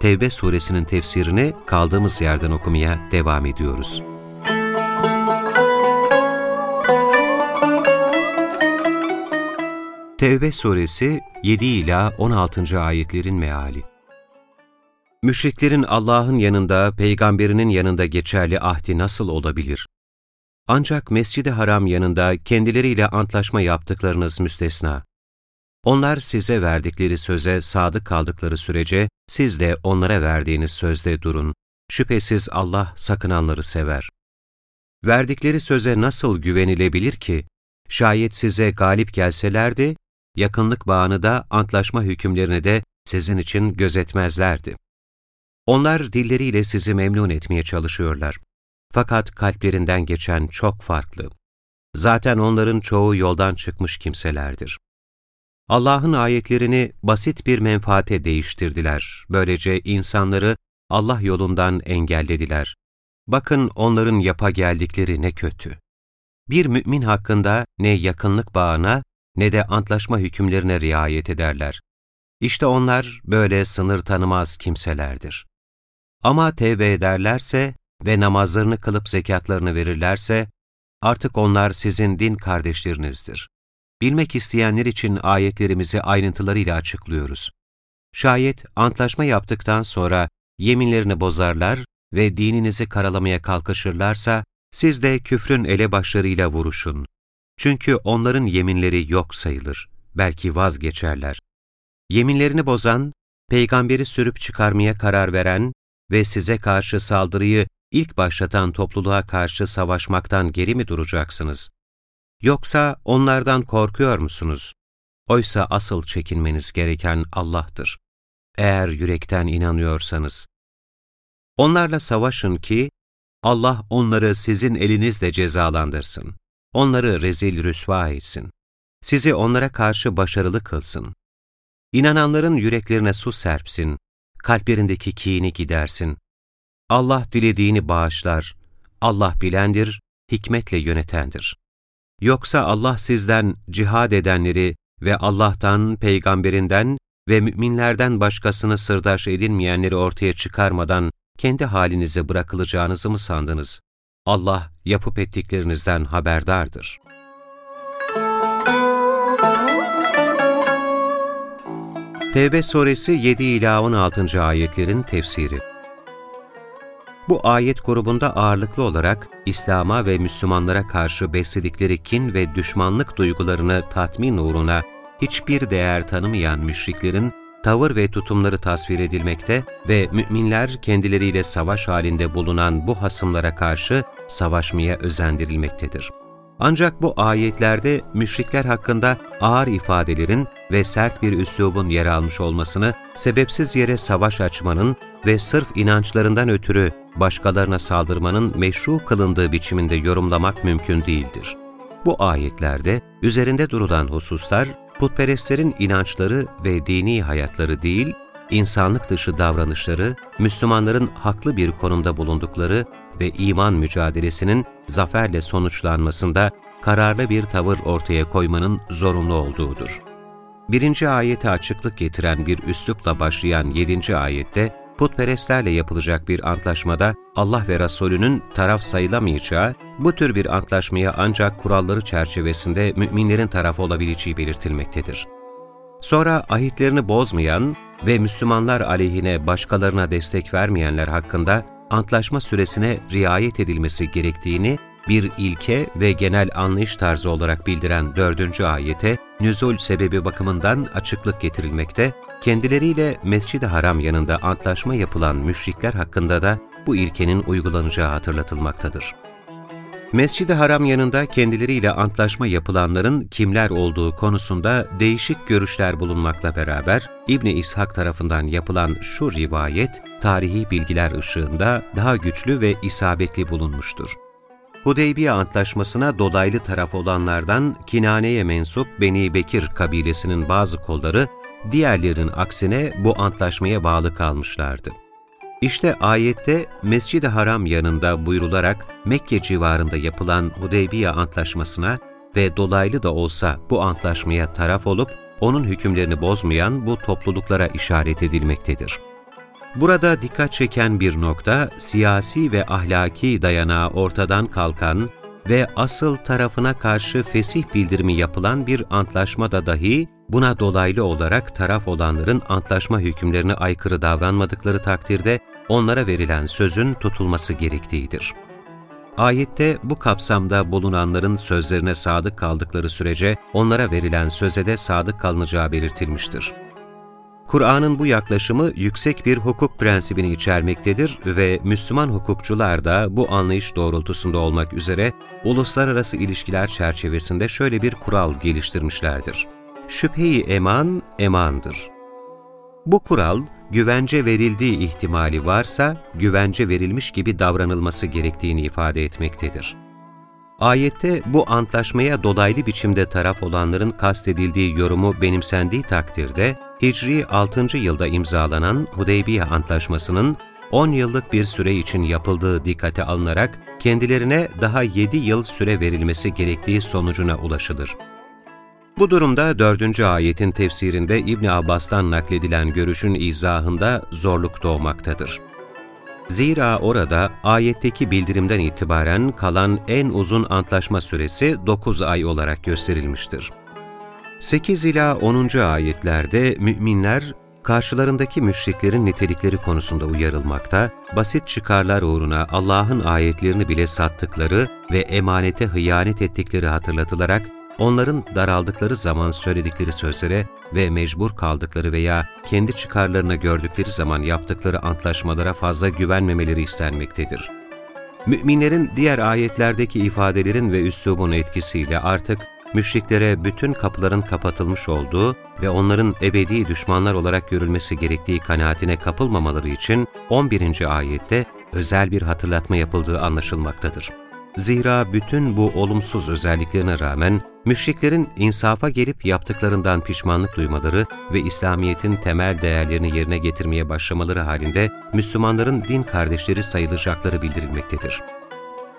Tevbe suresinin tefsirini kaldığımız yerden okumaya devam ediyoruz. Tevbe suresi 7 ila 16. ayetlerin meali. Müşriklerin Allah'ın yanında, peygamberinin yanında geçerli ahdi nasıl olabilir? Ancak Mescid-i Haram yanında kendileriyle antlaşma yaptıklarınız müstesna. Onlar size verdikleri söze sadık kaldıkları sürece siz de onlara verdiğiniz sözde durun. Şüphesiz Allah sakınanları sever. Verdikleri söze nasıl güvenilebilir ki? Şayet size galip gelselerdi, yakınlık bağını da antlaşma hükümlerini de sizin için gözetmezlerdi. Onlar dilleriyle sizi memnun etmeye çalışıyorlar. Fakat kalplerinden geçen çok farklı. Zaten onların çoğu yoldan çıkmış kimselerdir. Allah'ın ayetlerini basit bir menfaate değiştirdiler. Böylece insanları Allah yolundan engellediler. Bakın onların yapa geldikleri ne kötü. Bir mümin hakkında ne yakınlık bağına ne de antlaşma hükümlerine riayet ederler. İşte onlar böyle sınır tanımaz kimselerdir. Ama tevbe ederlerse ve namazlarını kılıp zekatlarını verirlerse, artık onlar sizin din kardeşlerinizdir. Bilmek isteyenler için ayetlerimizi ayrıntılarıyla açıklıyoruz. Şayet antlaşma yaptıktan sonra yeminlerini bozarlar ve dininizi karalamaya kalkışırlarsa, siz de küfrün elebaşlarıyla vuruşun. Çünkü onların yeminleri yok sayılır, belki vazgeçerler. Yeminlerini bozan, peygamberi sürüp çıkarmaya karar veren ve size karşı saldırıyı ilk başlatan topluluğa karşı savaşmaktan geri mi duracaksınız? Yoksa onlardan korkuyor musunuz? Oysa asıl çekinmeniz gereken Allah'tır. Eğer yürekten inanıyorsanız. Onlarla savaşın ki, Allah onları sizin elinizle cezalandırsın. Onları rezil rüsva etsin. Sizi onlara karşı başarılı kılsın. İnananların yüreklerine su serpsin, kalplerindeki kini gidersin. Allah dilediğini bağışlar, Allah bilendir, hikmetle yönetendir. Yoksa Allah sizden cihad edenleri ve Allah'tan, peygamberinden ve müminlerden başkasını sırdaş edinmeyenleri ortaya çıkarmadan kendi halinize bırakılacağınızı mı sandınız? Allah yapıp ettiklerinizden haberdardır. Tevbe suresi 7 ila 16. ayetlerin tefsiri bu ayet grubunda ağırlıklı olarak İslam'a ve Müslümanlara karşı besledikleri kin ve düşmanlık duygularını tatmin uğruna hiçbir değer tanımayan müşriklerin tavır ve tutumları tasvir edilmekte ve müminler kendileriyle savaş halinde bulunan bu hasımlara karşı savaşmaya özendirilmektedir. Ancak bu ayetlerde müşrikler hakkında ağır ifadelerin ve sert bir üslubun yer almış olmasını, sebepsiz yere savaş açmanın ve sırf inançlarından ötürü başkalarına saldırmanın meşru kılındığı biçiminde yorumlamak mümkün değildir. Bu ayetlerde üzerinde durulan hususlar, putperestlerin inançları ve dini hayatları değil, insanlık dışı davranışları, Müslümanların haklı bir konumda bulundukları ve iman mücadelesinin zaferle sonuçlanmasında kararlı bir tavır ortaya koymanın zorunlu olduğudur. Birinci ayete açıklık getiren bir üslupla başlayan yedinci ayette, putperestlerle yapılacak bir antlaşmada Allah ve Resulünün taraf sayılamayacağı, bu tür bir antlaşmaya ancak kuralları çerçevesinde müminlerin tarafı olabileceği belirtilmektedir. Sonra ahitlerini bozmayan ve Müslümanlar aleyhine başkalarına destek vermeyenler hakkında antlaşma süresine riayet edilmesi gerektiğini bir ilke ve genel anlayış tarzı olarak bildiren dördüncü ayete nüzul sebebi bakımından açıklık getirilmekte, kendileriyle Mescid-i Haram yanında antlaşma yapılan müşrikler hakkında da bu ilkenin uygulanacağı hatırlatılmaktadır. Mescid-i Haram yanında kendileriyle antlaşma yapılanların kimler olduğu konusunda değişik görüşler bulunmakla beraber İbni İshak tarafından yapılan şu rivayet, tarihi bilgiler ışığında daha güçlü ve isabetli bulunmuştur. Hudeybiye Antlaşması'na dolaylı taraf olanlardan Kinane'ye mensup Beni Bekir kabilesinin bazı kolları, diğerlerinin aksine bu antlaşmaya bağlı kalmışlardı. İşte ayette Mescid-i Haram yanında buyrularak Mekke civarında yapılan Hudeybiye Antlaşması'na ve dolaylı da olsa bu antlaşmaya taraf olup onun hükümlerini bozmayan bu topluluklara işaret edilmektedir. Burada dikkat çeken bir nokta, siyasi ve ahlaki dayanağı ortadan kalkan ve asıl tarafına karşı fesih bildirimi yapılan bir antlaşmada dahi buna dolaylı olarak taraf olanların antlaşma hükümlerine aykırı davranmadıkları takdirde onlara verilen sözün tutulması gerektiğidir. Ayette bu kapsamda bulunanların sözlerine sadık kaldıkları sürece onlara verilen söze de sadık kalınacağı belirtilmiştir. Kur'an'ın bu yaklaşımı yüksek bir hukuk prensibini içermektedir ve Müslüman hukukçular da bu anlayış doğrultusunda olmak üzere uluslararası ilişkiler çerçevesinde şöyle bir kural geliştirmişlerdir. Şüpheyi eman, emandır. Bu kural, güvence verildiği ihtimali varsa, güvence verilmiş gibi davranılması gerektiğini ifade etmektedir. Ayette bu antlaşmaya dolaylı biçimde taraf olanların kastedildiği yorumu benimsendiği takdirde, Hicri 6. yılda imzalanan Hudeybiye Antlaşması'nın 10 yıllık bir süre için yapıldığı dikkate alınarak kendilerine daha 7 yıl süre verilmesi gerektiği sonucuna ulaşılır. Bu durumda 4. ayetin tefsirinde İbn Abbas'tan nakledilen görüşün izahında zorluk doğmaktadır. Zira orada ayetteki bildirimden itibaren kalan en uzun antlaşma süresi 9 ay olarak gösterilmiştir. 8 ila 10. ayetlerde müminler karşılarındaki müşriklerin nitelikleri konusunda uyarılmakta, basit çıkarlar uğruna Allah'ın ayetlerini bile sattıkları ve emanete hıyanet ettikleri hatırlatılarak onların daraldıkları zaman söyledikleri sözlere ve mecbur kaldıkları veya kendi çıkarlarına gördükleri zaman yaptıkları antlaşmalara fazla güvenmemeleri istenmektedir. Müminlerin diğer ayetlerdeki ifadelerin ve üslubun etkisiyle artık müşriklere bütün kapıların kapatılmış olduğu ve onların ebedi düşmanlar olarak görülmesi gerektiği kanaatine kapılmamaları için 11. ayette özel bir hatırlatma yapıldığı anlaşılmaktadır. Zira bütün bu olumsuz özelliklerine rağmen müşriklerin insafa gelip yaptıklarından pişmanlık duymaları ve İslamiyet'in temel değerlerini yerine getirmeye başlamaları halinde Müslümanların din kardeşleri sayılacakları bildirilmektedir.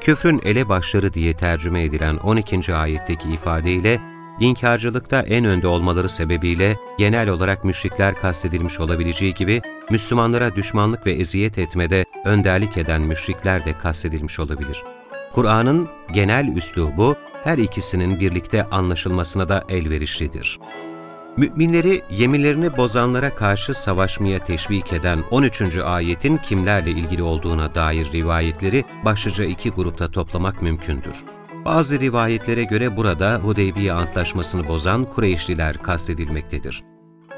Küfrün elebaşları diye tercüme edilen 12. ayetteki ifadeyle inkarcılıkta en önde olmaları sebebiyle genel olarak müşrikler kastedilmiş olabileceği gibi Müslümanlara düşmanlık ve eziyet etmede önderlik eden müşrikler de kastedilmiş olabilir. Kur'an'ın genel üslubu her ikisinin birlikte anlaşılmasına da elverişlidir. Müminleri yeminlerini bozanlara karşı savaşmaya teşvik eden 13. ayetin kimlerle ilgili olduğuna dair rivayetleri başlıca iki grupta toplamak mümkündür. Bazı rivayetlere göre burada Hudeybiye Antlaşması'nı bozan Kureyşliler kastedilmektedir.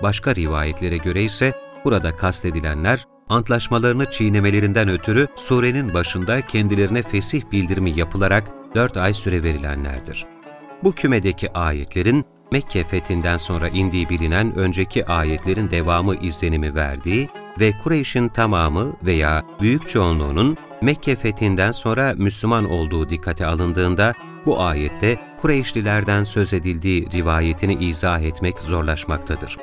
Başka rivayetlere göre ise burada kastedilenler antlaşmalarını çiğnemelerinden ötürü surenin başında kendilerine fesih bildirimi yapılarak 4 ay süre verilenlerdir. Bu kümedeki ayetlerin Mekke fethinden sonra indiği bilinen önceki ayetlerin devamı izlenimi verdiği ve Kureyş'in tamamı veya büyük çoğunluğunun Mekke fethinden sonra Müslüman olduğu dikkate alındığında bu ayette Kureyşlilerden söz edildiği rivayetini izah etmek zorlaşmaktadır.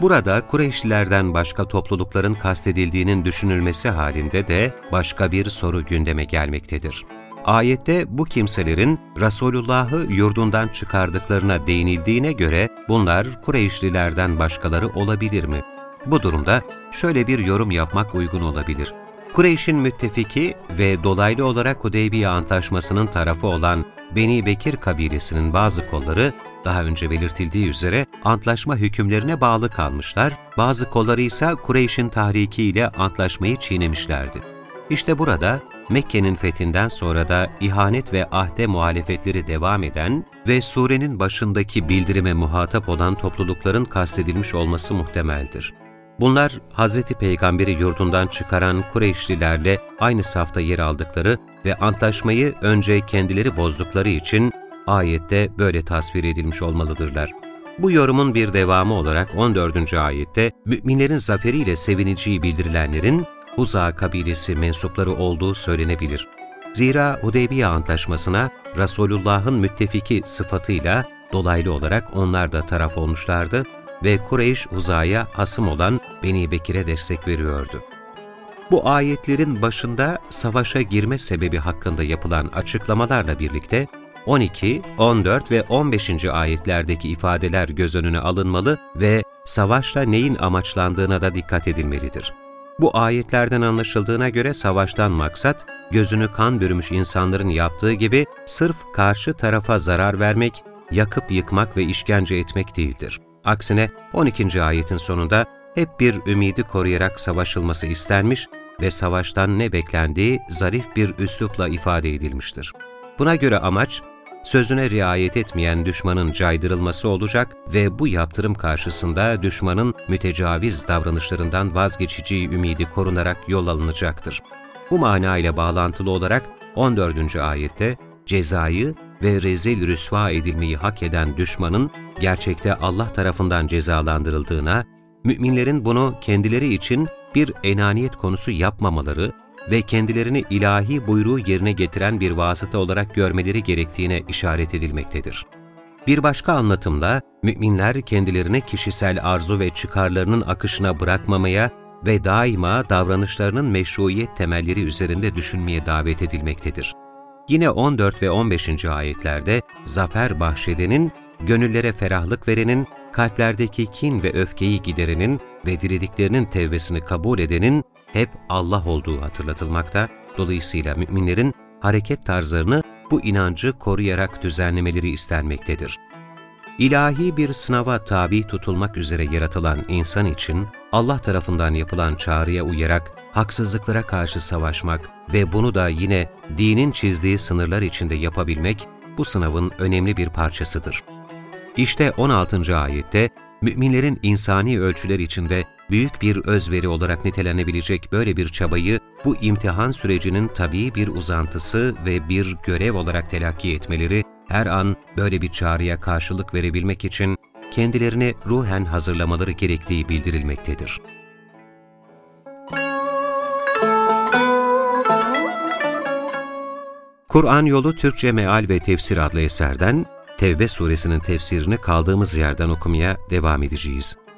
Burada Kureyşlilerden başka toplulukların kastedildiğinin düşünülmesi halinde de başka bir soru gündeme gelmektedir. Ayette bu kimselerin Resulullah'ı yurdundan çıkardıklarına değinildiğine göre bunlar Kureyşlilerden başkaları olabilir mi? Bu durumda şöyle bir yorum yapmak uygun olabilir. Kureyş'in müttefiki ve dolaylı olarak Hudeybiye Antlaşması'nın tarafı olan Beni Bekir kabilesinin bazı kolları daha önce belirtildiği üzere antlaşma hükümlerine bağlı kalmışlar, bazı kolları ise Kureyş'in tahrikiyle antlaşmayı çiğnemişlerdi. İşte burada Mekke'nin fethinden sonra da ihanet ve ahde muhalefetleri devam eden ve surenin başındaki bildirime muhatap olan toplulukların kastedilmiş olması muhtemeldir. Bunlar Hz. Peygamber'i yurdundan çıkaran Kureyşlilerle aynı safta yer aldıkları ve antlaşmayı önce kendileri bozdukları için ayette böyle tasvir edilmiş olmalıdırlar. Bu yorumun bir devamı olarak 14. ayette müminlerin zaferiyle sevineceği bildirilenlerin Huza kabilesi mensupları olduğu söylenebilir. Zira Hudeybiye Antlaşması'na Resulullah'ın müttefiki sıfatıyla dolaylı olarak onlar da taraf olmuşlardı ve Kureyş Huza'ya hasım olan Beni Bekir'e destek veriyordu. Bu ayetlerin başında savaşa girme sebebi hakkında yapılan açıklamalarla birlikte 12, 14 ve 15. ayetlerdeki ifadeler göz önüne alınmalı ve savaşla neyin amaçlandığına da dikkat edilmelidir. Bu ayetlerden anlaşıldığına göre savaştan maksat, gözünü kan bürümüş insanların yaptığı gibi sırf karşı tarafa zarar vermek, yakıp yıkmak ve işkence etmek değildir. Aksine 12. ayetin sonunda hep bir ümidi koruyarak savaşılması istenmiş ve savaştan ne beklendiği zarif bir üslupla ifade edilmiştir. Buna göre amaç, sözüne riayet etmeyen düşmanın caydırılması olacak ve bu yaptırım karşısında düşmanın mütecaviz davranışlarından vazgeçeceği ümidi korunarak yol alınacaktır. Bu mana ile bağlantılı olarak 14. ayette cezayı ve rezil rüsva edilmeyi hak eden düşmanın gerçekte Allah tarafından cezalandırıldığına, müminlerin bunu kendileri için bir enaniyet konusu yapmamaları ve kendilerini ilahi buyruğu yerine getiren bir vasıta olarak görmeleri gerektiğine işaret edilmektedir. Bir başka anlatımda, müminler kendilerini kişisel arzu ve çıkarlarının akışına bırakmamaya ve daima davranışlarının meşruiyet temelleri üzerinde düşünmeye davet edilmektedir. Yine 14 ve 15. ayetlerde zafer bahşedenin, gönüllere ferahlık verenin, kalplerdeki kin ve öfkeyi giderenin ve dilediklerinin tevbesini kabul edenin hep Allah olduğu hatırlatılmakta, dolayısıyla müminlerin hareket tarzlarını bu inancı koruyarak düzenlemeleri istenmektedir. İlahi bir sınava tabi tutulmak üzere yaratılan insan için Allah tarafından yapılan çağrıya uyarak haksızlıklara karşı savaşmak ve bunu da yine dinin çizdiği sınırlar içinde yapabilmek bu sınavın önemli bir parçasıdır. İşte 16. ayette müminlerin insani ölçüler içinde büyük bir özveri olarak nitelenebilecek böyle bir çabayı bu imtihan sürecinin tabii bir uzantısı ve bir görev olarak telakki etmeleri, her an böyle bir çağrıya karşılık verebilmek için kendilerini ruhen hazırlamaları gerektiği bildirilmektedir. Kur'an Yolu Türkçe Meal ve Tefsir adlı eserden Tevbe suresinin tefsirini kaldığımız yerden okumaya devam edeceğiz.